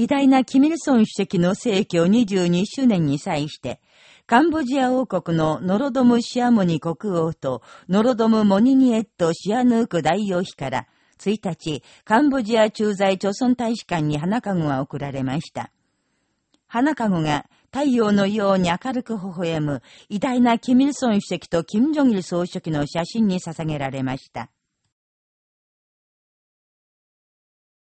偉大なキミルソン主席の逝去22周年に際して、カンボジア王国のノロドム・シアモニ国王とノロドム・モニニエット・シアヌーク大王妃から1日、カンボジア駐在朝鮮大使館に花籠が贈られました。花籠が太陽のように明るく微笑む偉大なキミルソン主席とキム・ジョギル総書記の写真に捧げられました。